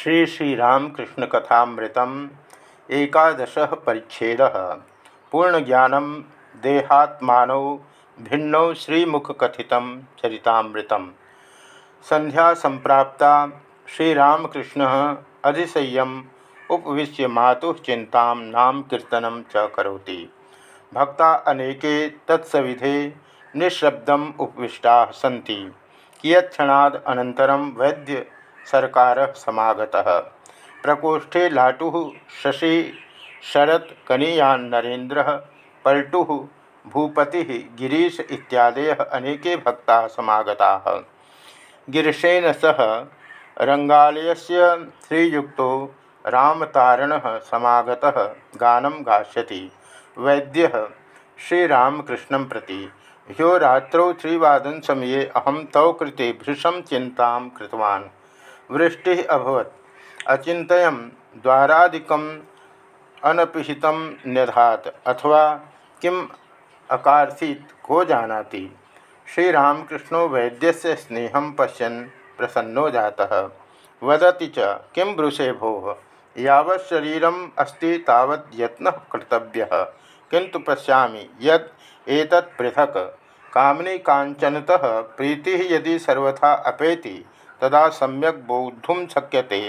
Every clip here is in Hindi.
श्री श्रीरामकृष्ण कथामृतम एकादश परिच्छेद। पूर्ण ज्ञानम देहात्मान भिन्नौ श्रीमुखकथित चरितामृत संध्या संप्राप्ता श्रीरामकृष्ण अधिशय्यम उपविश्य मातु चिंता नाम कीर्तन च करोति। भक्ता अनेके तत्सविधे निःशब्दम उपविष्टा सी कियत्क्षणाद अनन्तरं वैद्य सरकार समागत। प्रकोष्ठे लाटु शशि शरत कनीयान नरेन्द्र, पलटु भूपति गिरीश इत्यादय अनेके भक्ता समागता। गिरीशेन सह रंगालयस्य श्रीयुक्तो रामतारण समागत गानं गास्यति। वैद्य श्रीरामकृष्ण प्रति, ह्यो रात्रौ त्रिवादन समये अहम तव कृते भृशं चिंता कृतवान्। वृष्टि अभवत। अचित द्वारादिक अनपिहित न्यधात अथवा किम अकार्षित को जानाति। श्रीरामकृष्णो वैद्य स्नेह पश्यन् प्रसन्नो जाता। वदति च, किं ब्रुषे भो? यावत् शरीरम् अस्ति तावत् यत्नः कर्तव्यः। किन्तु पश्यामि यत् एतत् पृथक्। कामनी कांचनतः प्रीति यदि सर्वथा अपेति तदा सम्यक बोद्धुम शक्यते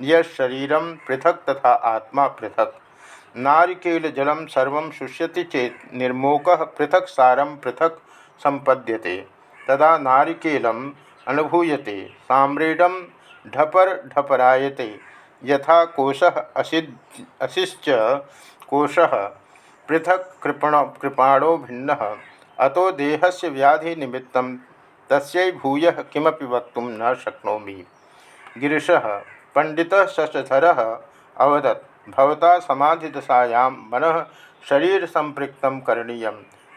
यरीर पृथक तथा आत्मा पृथक। नारिकेल जलम सर्व शुष्यति चेत निर्मोक पृथक सारम पृथक संपद्यते तदा नारिकेलम अनुभूयते साम्रेडम ढपर ढपरायते, यथा कोश असिद अशिश्च कोश पृथक कृपण, कृपाणो भिन्न। अतो देहस्य व्याधि निमित्तं तस्यै भूय वक्त न शक्नोमी। गिरीश पंडित शशधर अवदत्, भवता मन शरीर संपृक्त करणीय,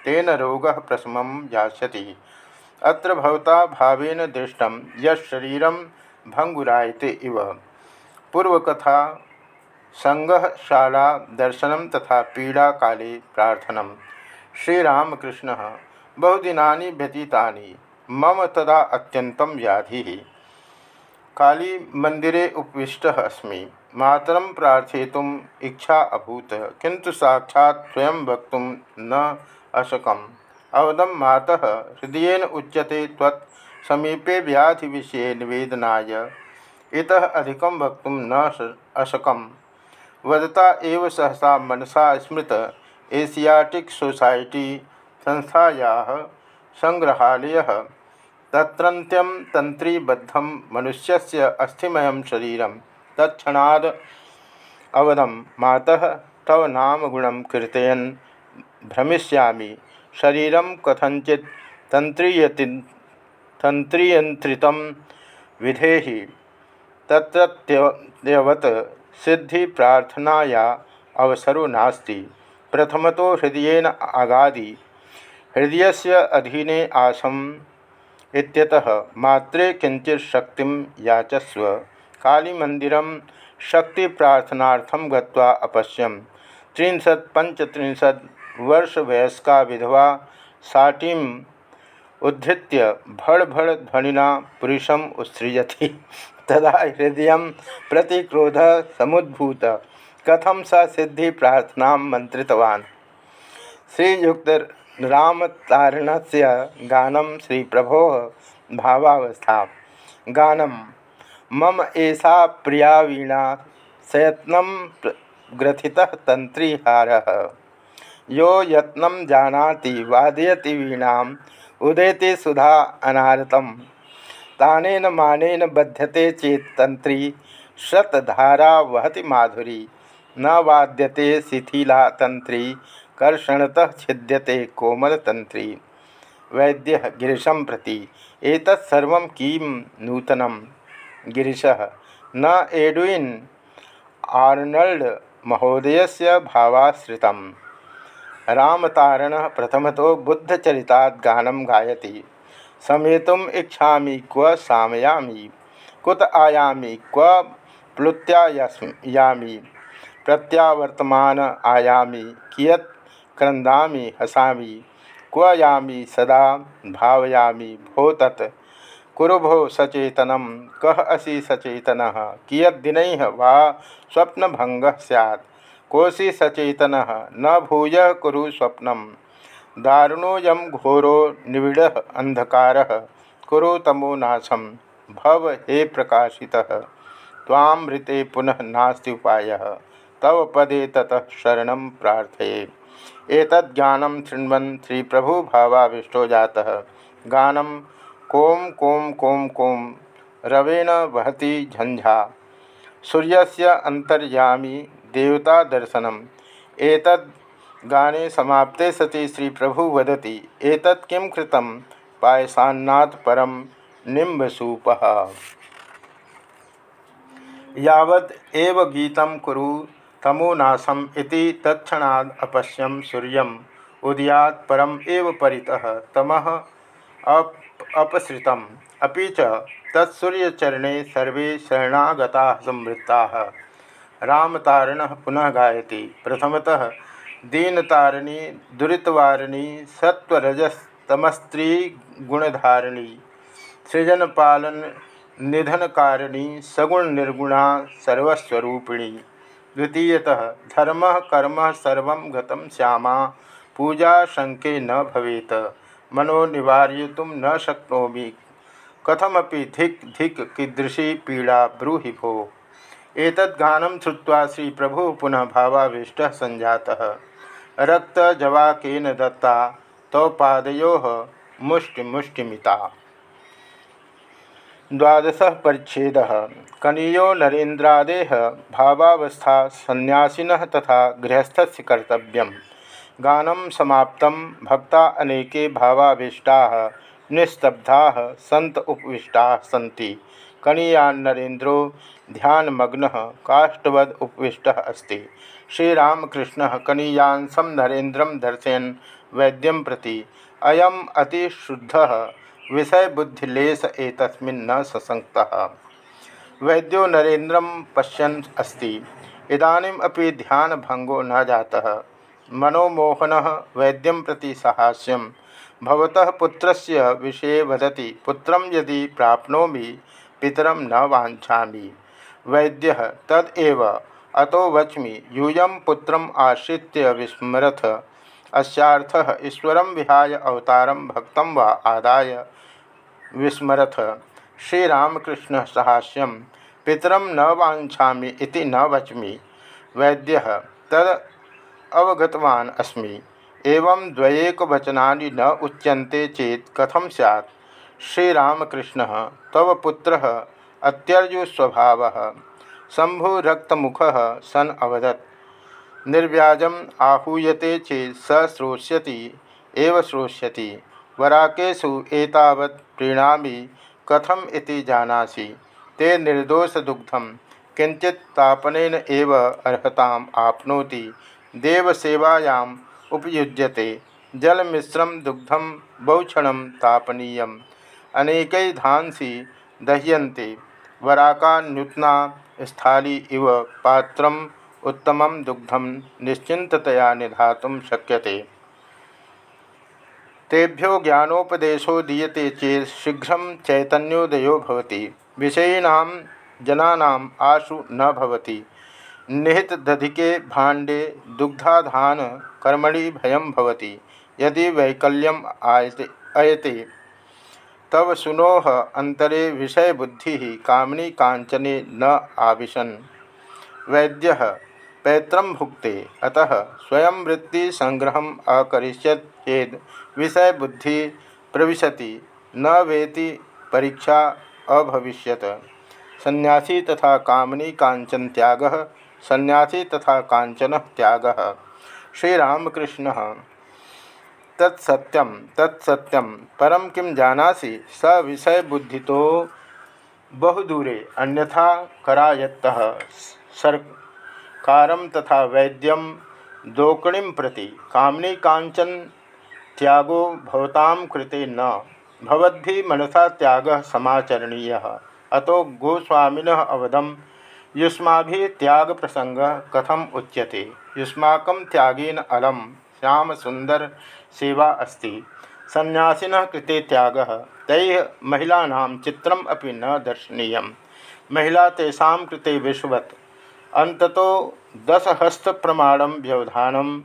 तेन रोग प्रशम अत्र भवता भावेन दृष्टं यरीरं भंगुरायते इव। पूर्वकथा संगशाला दर्शन तथा पीड़ा काले प्रार्थना। श्रीरामकृष्ण बहुदिना व्यतीता मम तदा अत्यंतं व्याधि। काली मंदिरे उपविष्ट अस्मि। मातरं प्रार्थयितुम् इच्छा अभूत। किंतु साक्षात् स्वयं वक्त न अशकम्। अवदम मातः, हृदयेन उच्यते समीपे व्याधि विषय निवेदनाय। इत अधिकं वक्त न अशकम्। वदता एव सहसा मनसा स्मृत। एशियाटिक सोसाइटी संस्थायाः संग्रहालयः। तत्रत्यम तंत्रीबद्धम मनुष्य से अस्थिमय शरीर तत्णाद अवदम मातः, तव नाम गुण कीर्तयन, भ्रमिष्यामि। शरीर कथंचि तंत्रीयति तंत्रीयंत्रित विधेहि। तत्रत्यवत सिद्धि प्रार्थनाया अवसरो नास्ति। प्रथम तो हृदयेन आगादि हृदय से अधीने आसम इत्यतः मात्रे किंचित शक्ति याचस्व। कालीमंदिर शक्ति प्रार्थनार्थम गत्वा अपश्यम। त्रिंशत् पंचत्रिंशत् वर्ष वयस्का विधवा साटीम उद्धृत्य भड़ भड़ ध्वनिना पुरुषम उत्सृजति तदा हृदय प्रति क्रोध समुद्भूत। कथम स सिद्धि प्रार्थना मंत्रितवान् श्रीयुक्त रामतारण से गानम श्री प्रभो भावावस्था। गानम मम ऐसा प्रिया वीणा सयत्न ग्रथि तंत्रीहार यो यत्न जानाति, वादयति वीणा उदयते सुधा अनारतम। तानेन मानेन बध्यते चेत तंत्री शतधारा वहति माधुरी। न वाद्यते शिथिला तंत्री कर्षणतः छिद्यते कोमलतंत्री वैद्य गिरीशं प्रति। एतत्सर्व किं नूतनं? गिरीश, न एडविन् आर्नल्ड महोदयस्य भावाश्रितं रामतारण प्रथमतो बुद्धचरितात् गानं गायति। समेतुम् इच्छामि क्व सामयामि। कुत आयामी क्व प्लुत्यायामि प्रत्यावर्तमान आयामी। कियत् क्रंदामी हसामी क्व यामी सदा, भावयामी भो तत् कुरु भो सचेतनम कह असी सचेतन? कियदिन वा स्वप्नभंग सैत् कोशी सचेतन? न भूय कुरु स्वप्न। दारुणोयम घोरो निविड़ अंधकार कुरु तमोनाशम भव हे प्रकाशि तामृते पुनः नास्ति तव पदे ततः शरण प्रार्थये। एतज्ञान शृण्वन् श्री प्रभु भावाविष्टो जाता। गानम कोम कोम कोम कोम रवेण वहति झंझा सूर्यस्य अंतर्यामी देवता दर्शनम। एतद् गाने समाप्ते सति श्री प्रभु वदति, एतत् किं कृतं? पायसान्नात् परम निम्बसूपः। यावत् एव गीतं कुरु तमोनाशम अपश्यम सूर्यम उदयात् परम एव परितः तमः अप अपसृत अभी च तत्सूर्यचरणे सर्वे शरणागता संवृत्ता। रामतारण पुनः गायती। प्रथमतः दीनतारिणी, दुरीतवारिणी सत्वरजस्तमस्त्री गुणधारिणी सृजन पालन निधनकारिणी, सगुण निर्गुणा, सर्वस्वरूपिणी। द्वितीयतः धर्म कर्म सर्व गतं श्यामा। पूजा शंके न भवेत। मनो निवारयितुं न शक्नोमि। कथमपि धिक् धिक् कीदृशी पीड़ा ब्रूहि भो। एतद्गानं श्रुत्वा श्रीप्रभुः पुनः भावावेष्टः सञ्जातः। रक्तजवाकेन दत्ता, तौ पादयोः मुष्टिमुष्टिमिता द्वादश परिच्छेद। कनीयो नरेन्द्रादेह भावावस्था सन्यासिनः तथा गृहस्थस्य कर्तव्यम्। गानम समाप्त, भक्ता अनेके भावाभीष्टा निस्तब्धा सत उपविष्टा सी कणीयान नरेन्द्रो, ध्यानमग्न, काष्ठवद उपविष्ट अस्त। श्रीरामकृष्ण कनीयांसम नरेन्द्र दर्शयन वैद्यम प्रति। अयम अतिशुद्ध विषयबुद्धिलेश एक न ससंगतः वैद्यो नरेन्द्र पश्यन् अस्ति। इदानीम् अपि ध्यानभंगो न जाता। मनोमोहन वैद्यम प्रति साहास्यम। भवतः विषये वदति, पुत्रं यदि प्राप्नोमि, पितरं न वाञ्छामि वैद्यः तदेव अतो वच्मि, यूयं पुत्रम् आश्रित्य विस्मरथ अस्यार्थः, ईश्वरं विहाय अवतारं भक्तं वा आदाय। विस्मरथ। श्रीरामकृष्ण सहास्यम पितरं न इति न वच्मि। वैद्य, तद अवगतवान अस्मि। एवं द्वयेकवचनानि न उच्यन्ते चेत कथम सैत् श्रीरामकृष्ण तव पुत्र अत्यर्जुस्वभाव। शंभुरक्तमुख सन अवदत्। निर्व्याजम आहूयते चेत स श्रोष्यति, एव श्रोष्यति। वराकेशु एतावत् प्रीणामि कथम इति जानासि। ते निर्दोषदुग्धम किंचित तापनेन एव अर्हताम आपनोति। देवसेवायाम् उपयुज्यते। जलमिश्रम दुग्धम बहुक्षण तापनीय अनेकधांसी दह्यन्ते। वराकान्युतना स्थाली इव पात्र उत्तम दुग्धम निश्चिततया निधा शक्यते। तेभ्यो ज्ञानोपदेशो दीयते चेत शीघ्र चैतन्योदयो भवति। विषयीणां आशु न भवति। निहित दधिके भाण्डे दुग्धाधान कर्मणि भयं भवति। यदि वैकल्यम आयते, अयते, तव सुनोह अंतरे विषय बुद्धि कामनी कांचने न आविशन। वैद्य पैत्रम भुक्ते। अतः स्वयं वृत्ति संग्रह अकरिष्यत चेद विषय बुद्धि प्रविशति, न वेति परीक्षा अभविष्यत। सन्यासी तथा कामनी कांचन त्याग सन्यासी तथा कांचन त्याग। श्रीरामकृष्ण तत्सत्यम तत्सत्यम परम किम जानासी, स विषय बुद्धि तो बहुदूरे, अन्यथा करायत्त। सरकारम तथा वैद्यम दोकणिम प्रति कामनी कांचन त्यागो भवताम कृते न। भवद्भि मनसा त्याग समाचरणीय। अतो गोस्वामिन अवधम युष्मा त्याग प्रसंग कथम उच्यते? युष्माक त्यागेन अलम श्याम सुंदर सेवा अस्ति। सन्यासीन कृते त्याग। तै महिला चित्रम अपि न दर्शनीय महिला तेषा कृते विश्वत अंततो दस हस्त प्रमाण व्यवधान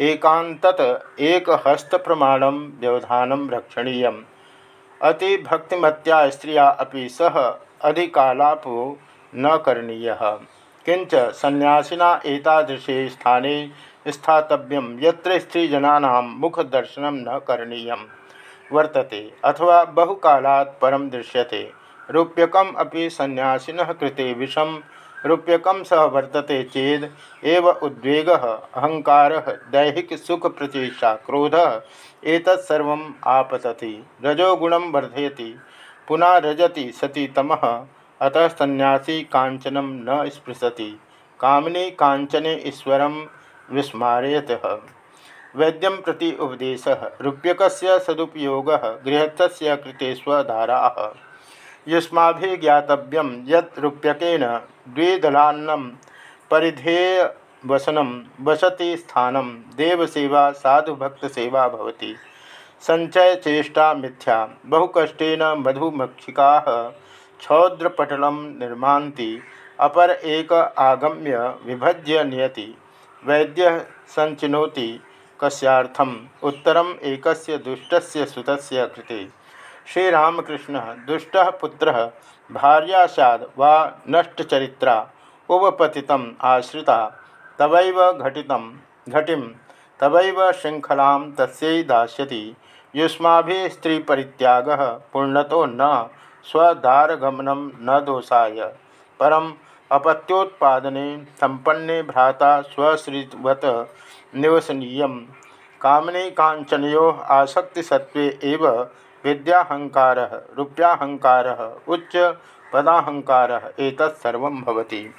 एकांतत एक हस्त प्रमाण व्यवधान रक्षणीय अतिभक्तिमत्या स्त्रिया अभी सह अधिकालापो न करणीय। किंच सन्यासीना एतादृशे स्थाने स्थातव्यम यत्र स्त्रीजनानां मुखदर्शनं न करणीय वर्तते अथवा बहुकालात् परं दृश्यते। रूप्यकम् अपि सन्यासिनः कृते विषम रूप्यकम सह वर्तते चेद। एव उद्वेग, अहंकार, दैहिक सुख प्रचेषा क्रोध एतत्सर्व आपतति। रजोगुणम वर्धयति, पुनः रजति सती तम, अतः सन्यासी कांचनम न स्पृशति। कामने कांचने ईश्वर विस्मारयत। वैद्यम प्रति उपदेश रूप्यक सदुपयोग गृहस्थ कृते स्वधारा। युष्मा ज्ञातव्यम रूप्यकेन द्विदलान्नं परिधेयवसनं वसति स्थानं देवसेवा साधुभक्तसेवा भवति। सञ्चयचेष्टा मिथ्या, बहुकष्टेन मधुमक्षिकाः क्षौद्रपटलं निर्मान्ति, अपर एक आगम्य विभज्य नियति, वैद्य संचिनोति कस्यार्थम, उत्तरम एकस्य दुष्टस्य सुतस्य कृते। श्रीरामकृष्ण, दुष्ट पुत्र भार्या सैद वा नष्टचरित्रा उपपति आश्रिता। तवैव घटित घटिम तवैव श्रृंखला तस्यै दास्यति। युष्माभिः स्त्रीपरित्यागः न, स्वदारगमनं न दोषाय। परम अपत्योत्पादने संपन्ने भ्राता स्वश्रीवत निवसनीय कामने कांचनो आसक्तिसत्वे एव विद्याहंकार रूप्याहंकार उच्च पदाहंकार एक भवति।